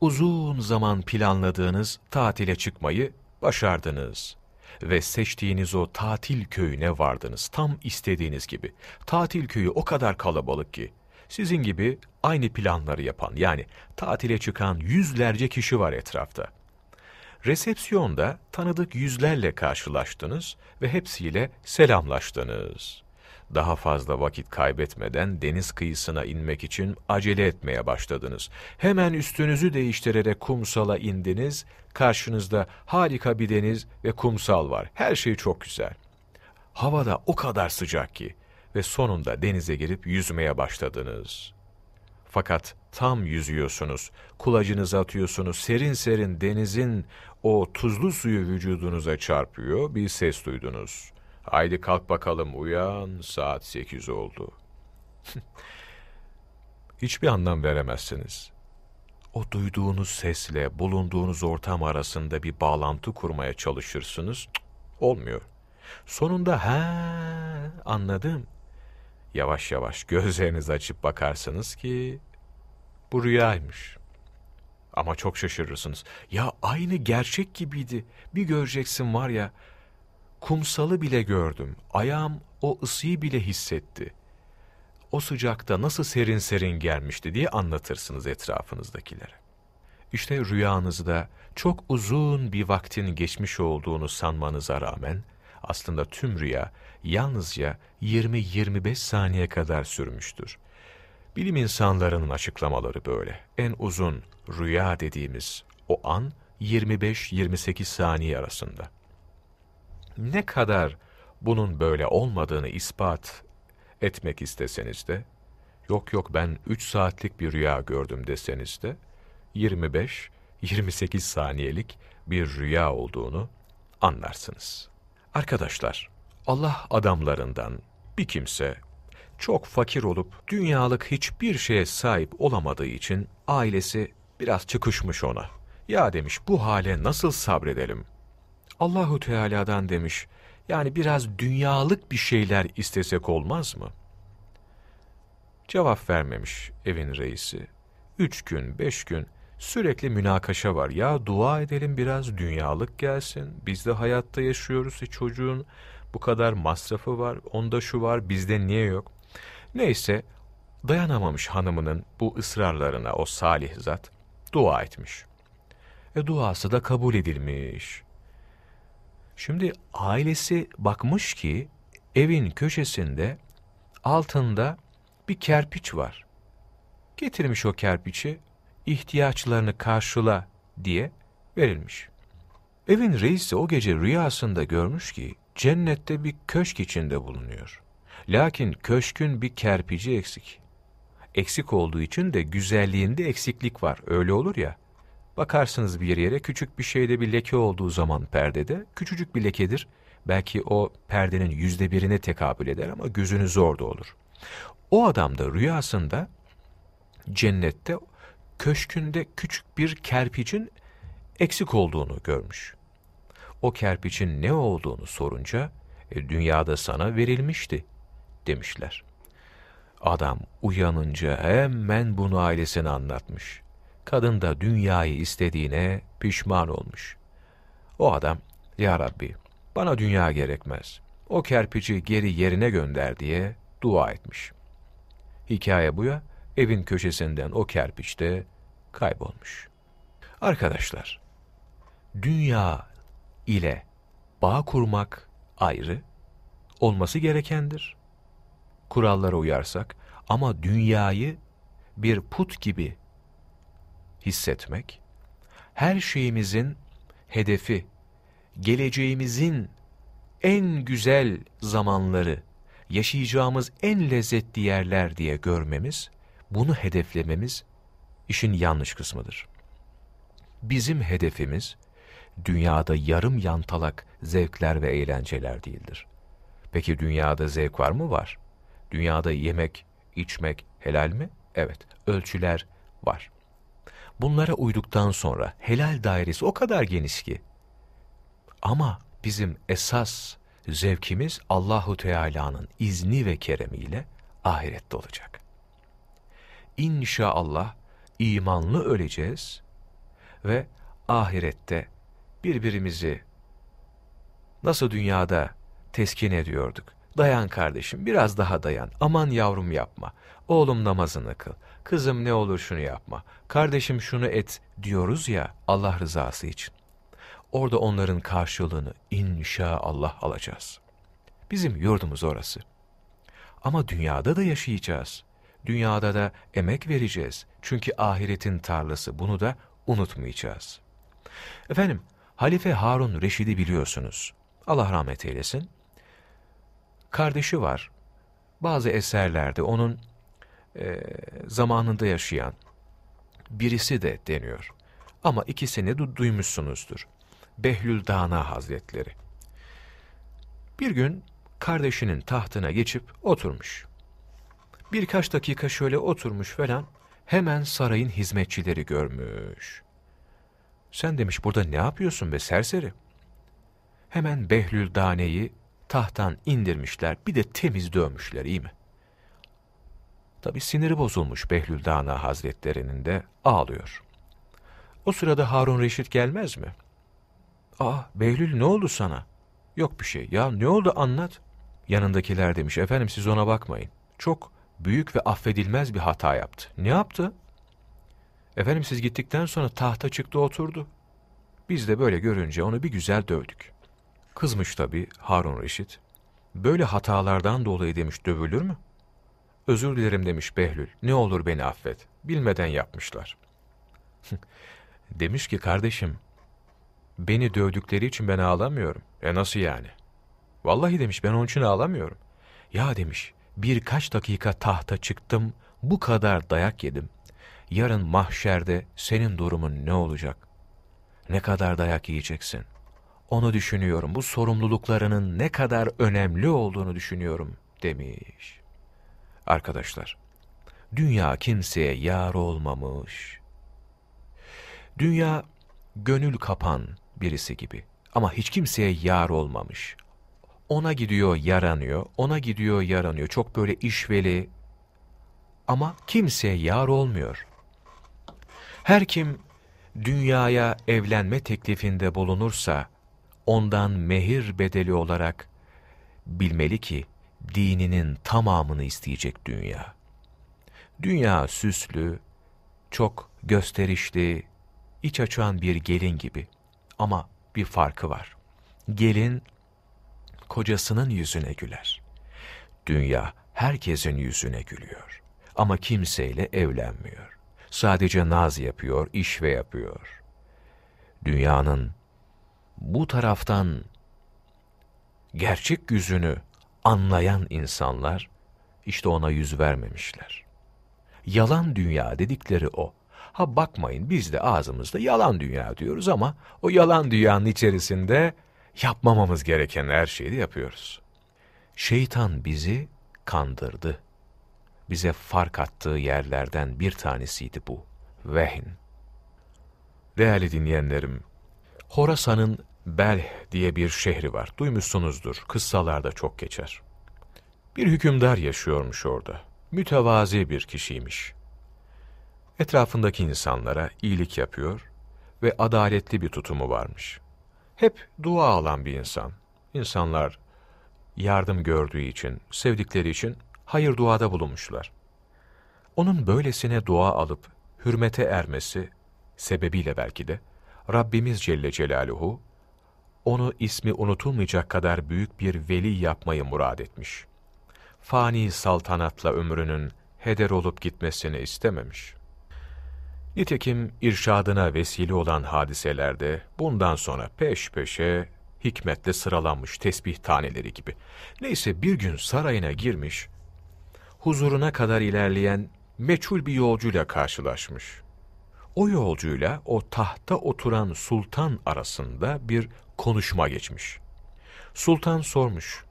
uzun zaman planladığınız tatile çıkmayı başardınız ve seçtiğiniz o tatil köyüne vardınız. Tam istediğiniz gibi. Tatil köyü o kadar kalabalık ki. Sizin gibi aynı planları yapan yani tatile çıkan yüzlerce kişi var etrafta. Resepsiyonda tanıdık yüzlerle karşılaştınız ve hepsiyle selamlaştınız. Daha fazla vakit kaybetmeden deniz kıyısına inmek için acele etmeye başladınız. Hemen üstünüzü değiştirerek kumsala indiniz. Karşınızda harika bir deniz ve kumsal var. Her şey çok güzel. Havada o kadar sıcak ki ve sonunda denize girip yüzmeye başladınız. Fakat tam yüzüyorsunuz, kulacınızı atıyorsunuz, serin serin denizin o tuzlu suyu vücudunuza çarpıyor, bir ses duydunuz. Haydi kalk bakalım uyan, saat sekiz oldu. Hiçbir anlam veremezsiniz. O duyduğunuz sesle bulunduğunuz ortam arasında bir bağlantı kurmaya çalışırsınız. Olmuyor. Sonunda ha anladım. Yavaş yavaş gözlerinizi açıp bakarsınız ki bu rüyaymış. Ama çok şaşırırsınız. Ya aynı gerçek gibiydi. Bir göreceksin var ya Kumsalı bile gördüm. Ayağım o ısıyı bile hissetti. O sıcakta nasıl serin serin gelmişti diye anlatırsınız etrafınızdakilere. İşte rüyanızda çok uzun bir vaktin geçmiş olduğunu sanmanıza rağmen aslında tüm rüya yalnızca 20-25 saniye kadar sürmüştür. Bilim insanlarının açıklamaları böyle. En uzun rüya dediğimiz o an 25-28 saniye arasında ne kadar bunun böyle olmadığını ispat etmek isteseniz de, yok yok ben 3 saatlik bir rüya gördüm deseniz de, 25-28 saniyelik bir rüya olduğunu anlarsınız. Arkadaşlar, Allah adamlarından bir kimse çok fakir olup dünyalık hiçbir şeye sahip olamadığı için ailesi biraz çıkışmış ona. Ya demiş bu hale nasıl sabredelim?'' Allahu Teala'dan demiş, yani biraz dünyalık bir şeyler istesek olmaz mı? Cevap vermemiş evin reisi. Üç gün, beş gün sürekli münakaşa var. Ya dua edelim biraz dünyalık gelsin. Biz de hayatta yaşıyoruz. E çocuğun bu kadar masrafı var. Onda şu var, bizde niye yok? Neyse dayanamamış hanımının bu ısrarlarına o salih zat dua etmiş. E duası da kabul edilmiş. Şimdi ailesi bakmış ki evin köşesinde altında bir kerpiç var. Getirmiş o kerpiçi ihtiyaçlarını karşıla diye verilmiş. Evin reisi o gece rüyasında görmüş ki cennette bir köşk içinde bulunuyor. Lakin köşkün bir kerpici eksik. Eksik olduğu için de güzelliğinde eksiklik var. Öyle olur ya. Bakarsınız bir yere küçük bir şeyde bir leke olduğu zaman perdede küçücük bir lekedir. Belki o perdenin yüzde birine tekabül eder ama gözünü zor da olur. O adam da rüyasında cennette köşkünde küçük bir kerpiçin eksik olduğunu görmüş. O kerpiçin ne olduğunu sorunca e, dünyada sana verilmişti demişler. Adam uyanınca hemen bunu ailesine anlatmış. Kadın da dünyayı istediğine pişman olmuş. O adam, Ya Rabbi, bana dünya gerekmez. O kerpici geri yerine gönder diye dua etmiş. Hikaye bu ya, evin köşesinden o kerpiç de kaybolmuş. Arkadaşlar, dünya ile bağ kurmak ayrı, olması gerekendir. Kurallara uyarsak ama dünyayı bir put gibi hissetmek, her şeyimizin hedefi, geleceğimizin en güzel zamanları, yaşayacağımız en lezzetli yerler diye görmemiz, bunu hedeflememiz işin yanlış kısmıdır. Bizim hedefimiz, dünyada yarım yantalak zevkler ve eğlenceler değildir. Peki dünyada zevk var mı? Var. Dünyada yemek, içmek helal mi? Evet. Ölçüler var. Bunlara uyduktan sonra helal dairesi o kadar geniş ki. Ama bizim esas zevkimiz Allahu Teala'nın izni ve keremiyle ahirette olacak. İnşallah imanlı öleceğiz ve ahirette birbirimizi Nasıl dünyada teskin ediyorduk. Dayan kardeşim, biraz daha dayan. Aman yavrum yapma. Oğlum namazını kıl. Kızım ne olur şunu yapma. Kardeşim şunu et diyoruz ya Allah rızası için. Orada onların karşılığını inşallah alacağız. Bizim yurdumuz orası. Ama dünyada da yaşayacağız. Dünyada da emek vereceğiz. Çünkü ahiretin tarlası bunu da unutmayacağız. Efendim, Halife Harun Reşid'i biliyorsunuz. Allah rahmet eylesin. Kardeşi var. Bazı eserlerde onun e, zamanında yaşayan birisi de deniyor. Ama ikisini du duymuşsunuzdur. Behlül Dana Hazretleri. Bir gün kardeşinin tahtına geçip oturmuş. Birkaç dakika şöyle oturmuş falan, hemen sarayın hizmetçileri görmüş. Sen demiş burada ne yapıyorsun be serseri? Hemen Behlül Dane'yi tahttan indirmişler, bir de temiz dövmüşler iyi mi? Tabi siniri bozulmuş Behlül Dana Hazretlerinin de ağlıyor. O sırada Harun Reşit gelmez mi? Aa Behlül ne oldu sana? Yok bir şey. Ya ne oldu anlat. Yanındakiler demiş efendim siz ona bakmayın. Çok büyük ve affedilmez bir hata yaptı. Ne yaptı? Efendim siz gittikten sonra tahta çıktı oturdu. Biz de böyle görünce onu bir güzel dövdük. Kızmış tabii Harun Reşit. Böyle hatalardan dolayı demiş dövülür mü? Özür dilerim demiş Behlül. Ne olur beni affet. Bilmeden yapmışlar. demiş ki kardeşim, beni dövdükleri için ben ağlamıyorum. E nasıl yani? Vallahi demiş ben onun için ağlamıyorum. Ya demiş birkaç dakika tahta çıktım, bu kadar dayak yedim. Yarın mahşerde senin durumun ne olacak? Ne kadar dayak yiyeceksin? Onu düşünüyorum, bu sorumluluklarının ne kadar önemli olduğunu düşünüyorum demiş. Arkadaşlar, dünya kimseye yar olmamış. Dünya gönül kapan birisi gibi ama hiç kimseye yar olmamış. Ona gidiyor yaranıyor, ona gidiyor yaranıyor. Çok böyle işveli ama kimseye yar olmuyor. Her kim dünyaya evlenme teklifinde bulunursa ondan mehir bedeli olarak bilmeli ki dininin tamamını isteyecek dünya. Dünya süslü, çok gösterişli, iç açan bir gelin gibi ama bir farkı var. Gelin kocasının yüzüne güler. Dünya herkesin yüzüne gülüyor ama kimseyle evlenmiyor. Sadece naz yapıyor, işve yapıyor. Dünyanın bu taraftan gerçek yüzünü anlayan insanlar işte ona yüz vermemişler. Yalan dünya dedikleri o. Ha bakmayın biz de ağzımızda yalan dünya diyoruz ama o yalan dünyanın içerisinde yapmamamız gereken her şeyi de yapıyoruz. Şeytan bizi kandırdı. Bize fark attığı yerlerden bir tanesiydi bu. Vehin. Değerli dinleyenlerim, Horasan'ın Belh diye bir şehri var. Duymuşsunuzdur. Kıssalarda çok geçer. Bir hükümdar yaşıyormuş orada. Mütevazi bir kişiymiş. Etrafındaki insanlara iyilik yapıyor ve adaletli bir tutumu varmış. Hep dua alan bir insan. İnsanlar yardım gördüğü için, sevdikleri için hayır duada bulunmuşlar. Onun böylesine dua alıp hürmete ermesi sebebiyle belki de Rabbimiz Celle Celaluhu onu ismi unutulmayacak kadar büyük bir veli yapmayı murad etmiş. Fani saltanatla ömrünün heder olup gitmesini istememiş. Nitekim irşadına vesile olan hadiselerde bundan sonra peş peşe hikmetle sıralanmış tesbih taneleri gibi. Neyse bir gün sarayına girmiş, huzuruna kadar ilerleyen meçhul bir yolcuyla karşılaşmış. O yolcuyla o tahta oturan sultan arasında bir konuşma geçmiş. Sultan sormuş,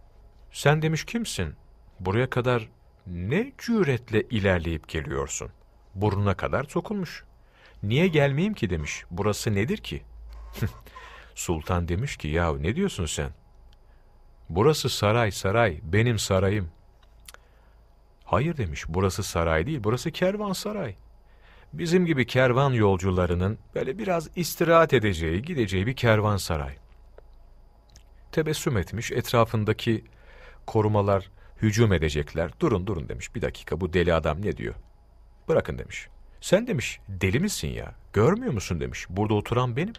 sen demiş kimsin? Buraya kadar ne cüretle ilerleyip geliyorsun? Burnuna kadar sokulmuş. Niye gelmeyeyim ki demiş, burası nedir ki? Sultan demiş ki, ya ne diyorsun sen? Burası saray saray, benim sarayım. Hayır demiş, burası saray değil, burası kervansaray. Bizim gibi kervan yolcularının böyle biraz istirahat edeceği, gideceği bir kervansaray. tebessüm etmiş. Etrafındaki korumalar hücum edecekler. Durun durun demiş. Bir dakika bu deli adam ne diyor? Bırakın demiş. Sen demiş deli misin ya? Görmüyor musun demiş. Burada oturan benim.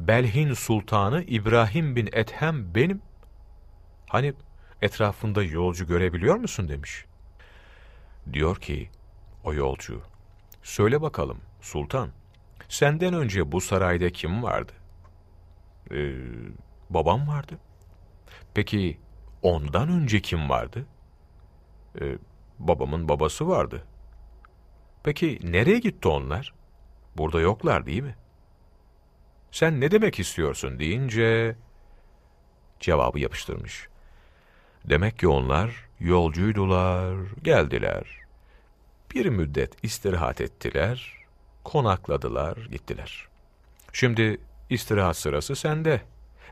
Belhin Sultanı İbrahim bin Ethem benim. Hani etrafında yolcu görebiliyor musun demiş. Diyor ki o yolcu, söyle bakalım sultan, senden önce bu sarayda kim vardı? Ee, babam vardı. Peki ondan önce kim vardı? Ee, babamın babası vardı. Peki nereye gitti onlar? Burada yoklar değil mi? Sen ne demek istiyorsun deyince cevabı yapıştırmış. Demek ki onlar yolcuydular, geldiler. Bir müddet istirahat ettiler, konakladılar, gittiler. Şimdi istirahat sırası sende.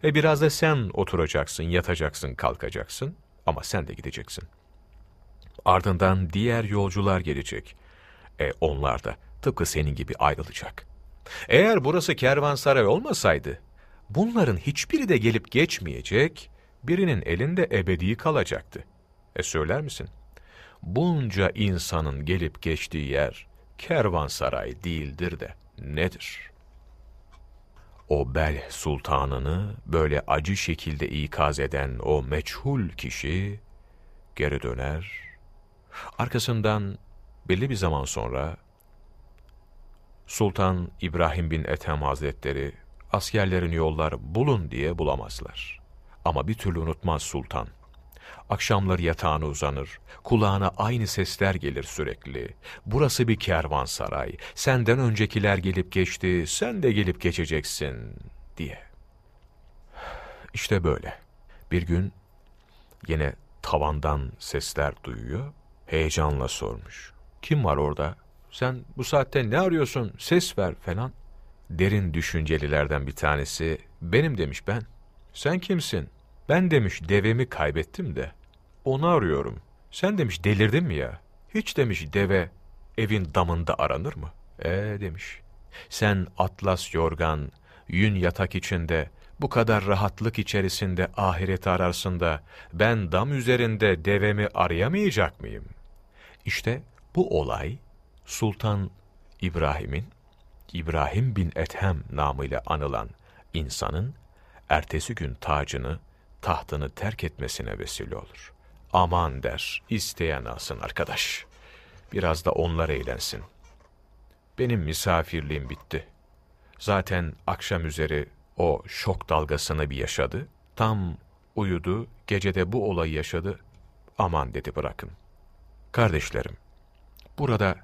E biraz da sen oturacaksın, yatacaksın, kalkacaksın ama sen de gideceksin. Ardından diğer yolcular gelecek. E onlar da tıpkı senin gibi ayrılacak. Eğer burası kervansaray olmasaydı, bunların hiçbiri de gelip geçmeyecek, birinin elinde ebedi kalacaktı. E söyler misin? Bunca insanın gelip geçtiği yer kervansaray değildir de nedir? O Bel sultanını böyle acı şekilde ikaz eden o meçhul kişi geri döner. Arkasından belli bir zaman sonra Sultan İbrahim bin Ethem Hazretleri askerlerin yollar bulun diye bulamazlar. Ama bir türlü unutmaz sultan. Akşamları yatağına uzanır, kulağına aynı sesler gelir sürekli. Burası bir kervansaray, senden öncekiler gelip geçti, sen de gelip geçeceksin diye. İşte böyle. Bir gün yine tavandan sesler duyuyor, heyecanla sormuş. Kim var orada? Sen bu saatte ne arıyorsun? Ses ver falan. Derin düşüncelilerden bir tanesi, benim demiş ben. Sen kimsin? Ben demiş devemi kaybettim de. Onu arıyorum. Sen demiş delirdin mi ya? Hiç demiş deve evin damında aranır mı? E demiş. Sen atlas yorgan, yün yatak içinde, bu kadar rahatlık içerisinde ahireti ararsın da ben dam üzerinde devemi arayamayacak mıyım? İşte bu olay Sultan İbrahim'in İbrahim bin Ethem namıyla anılan insanın ertesi gün tacını, tahtını terk etmesine vesile olur. Aman der, isteyen alsın arkadaş. Biraz da onlar eğlensin. Benim misafirliğim bitti. Zaten akşam üzeri o şok dalgasını bir yaşadı. Tam uyudu, gecede bu olayı yaşadı. Aman dedi bırakın. Kardeşlerim, burada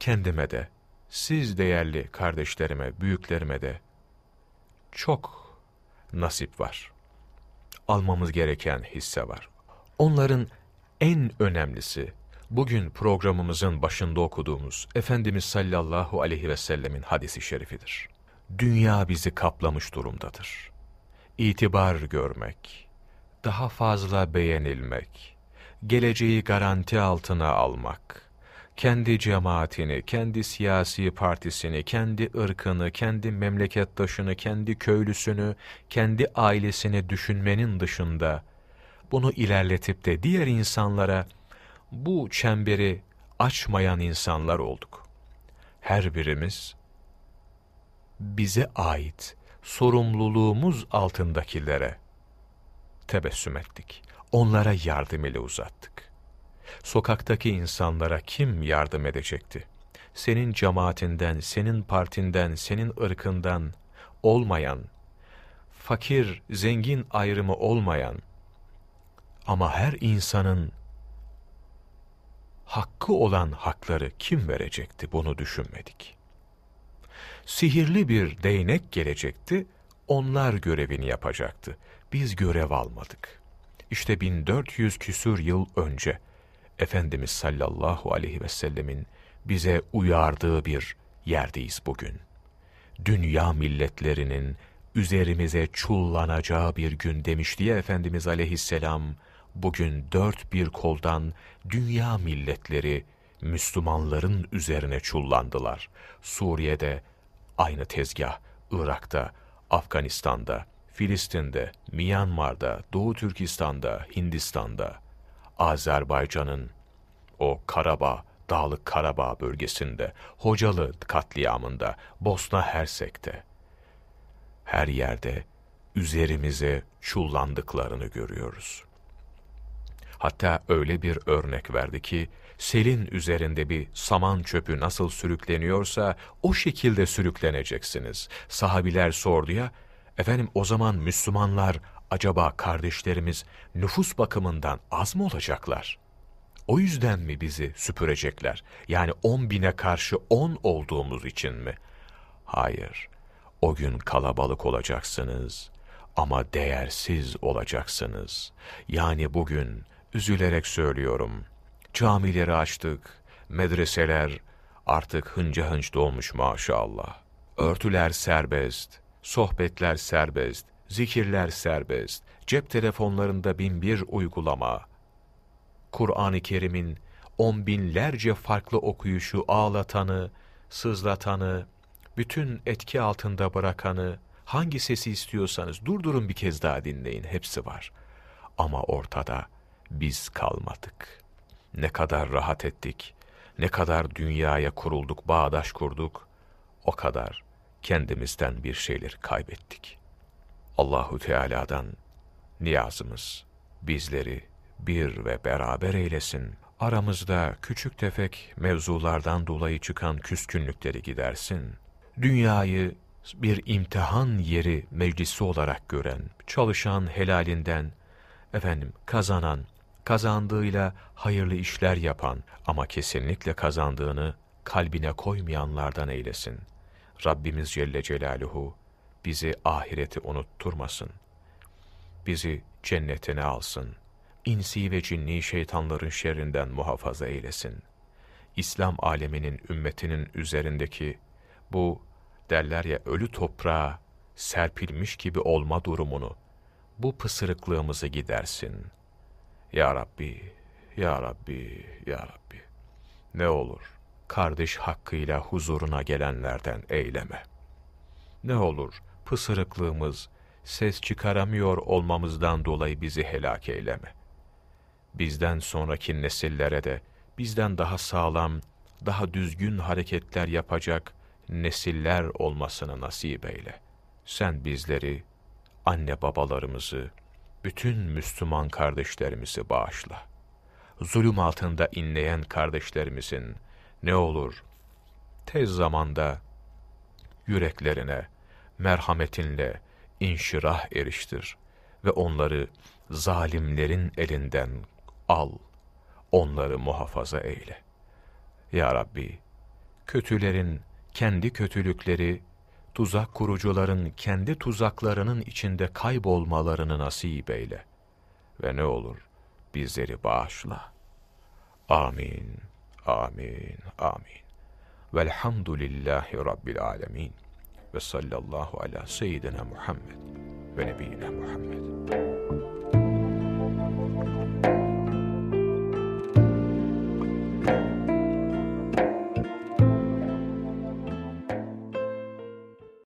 kendime de, siz değerli kardeşlerime, büyüklerime de çok nasip var. Almamız gereken hisse var. Onların en önemlisi, bugün programımızın başında okuduğumuz Efendimiz sallallahu aleyhi ve sellemin hadisi şerifidir. Dünya bizi kaplamış durumdadır. İtibar görmek, daha fazla beğenilmek, geleceği garanti altına almak, kendi cemaatini, kendi siyasi partisini, kendi ırkını, kendi memlekettaşını, kendi köylüsünü, kendi ailesini düşünmenin dışında bunu ilerletip de diğer insanlara bu çemberi açmayan insanlar olduk. Her birimiz bize ait sorumluluğumuz altındakilere tebessüm ettik. Onlara yardım ile uzattık sokaktaki insanlara kim yardım edecekti? Senin cemaatinden, senin partinden, senin ırkından olmayan, fakir, zengin ayrımı olmayan ama her insanın hakkı olan hakları kim verecekti bunu düşünmedik. Sihirli bir değnek gelecekti, onlar görevini yapacaktı. Biz görev almadık. İşte 1400 küsur yıl önce Efendimiz sallallahu aleyhi ve sellemin bize uyardığı bir yerdeyiz bugün. Dünya milletlerinin üzerimize çullanacağı bir gün demişti ya Efendimiz aleyhisselam, bugün dört bir koldan dünya milletleri Müslümanların üzerine çullandılar. Suriye'de aynı tezgah, Irak'ta, Afganistan'da, Filistin'de, Myanmar'da, Doğu Türkistan'da, Hindistan'da, Azerbaycan'ın o Karabağ, Dağlık Karabağ bölgesinde, Hocalı katliamında, Bosna Hersek'te, her yerde üzerimize çullandıklarını görüyoruz. Hatta öyle bir örnek verdi ki, selin üzerinde bir saman çöpü nasıl sürükleniyorsa o şekilde sürükleneceksiniz. Sahabiler sordu ya, efendim o zaman Müslümanlar acaba kardeşlerimiz nüfus bakımından az mı olacaklar? O yüzden mi bizi süpürecekler? Yani on bine karşı on olduğumuz için mi? Hayır, o gün kalabalık olacaksınız ama değersiz olacaksınız. Yani bugün üzülerek söylüyorum, camileri açtık, medreseler artık hınca hınç dolmuş maşallah. Örtüler serbest, sohbetler serbest, zikirler serbest, cep telefonlarında bin bir uygulama. Kur'an-ı Kerim'in on binlerce farklı okuyuşu ağlatanı, sızlatanı, bütün etki altında bırakanı, hangi sesi istiyorsanız durdurun bir kez daha dinleyin, hepsi var. Ama ortada biz kalmadık. Ne kadar rahat ettik, ne kadar dünyaya kurulduk, bağdaş kurduk, o kadar kendimizden bir şeyler kaybettik. Allahu Teala'dan niyazımız bizleri bir ve beraber eylesin. Aramızda küçük tefek mevzulardan dolayı çıkan küskünlükleri gidersin. Dünyayı bir imtihan yeri meclisi olarak gören, çalışan helalinden, efendim kazanan, kazandığıyla hayırlı işler yapan ama kesinlikle kazandığını kalbine koymayanlardan eylesin. Rabbimiz Celle Celaluhu bizi ahireti unutturmasın. Bizi cennetine alsın. İnsi ve cinni şeytanların şerrinden muhafaza eylesin. İslam aleminin ümmetinin üzerindeki bu derler ya ölü toprağa serpilmiş gibi olma durumunu, bu pısırıklığımızı gidersin. Ya Rabbi, Ya Rabbi, Ya Rabbi. Ne olur kardeş hakkıyla huzuruna gelenlerden eyleme. Ne olur pısırıklığımız, ses çıkaramıyor olmamızdan dolayı bizi helak eyleme. Bizden sonraki nesillere de bizden daha sağlam, daha düzgün hareketler yapacak nesiller olmasını nasip eyle. Sen bizleri, anne babalarımızı, bütün Müslüman kardeşlerimizi bağışla. Zulüm altında inleyen kardeşlerimizin ne olur tez zamanda yüreklerine merhametinle inşirah eriştir ve onları zalimlerin elinden al, onları muhafaza eyle. Ya Rabbi, kötülerin kendi kötülükleri, tuzak kurucuların kendi tuzaklarının içinde kaybolmalarını nasip eyle. Ve ne olur bizleri bağışla. Amin, amin, amin. Velhamdülillahi Rabbil alemin. Ve sallallahu ala seyyidina Muhammed ve nebiyyina Muhammed.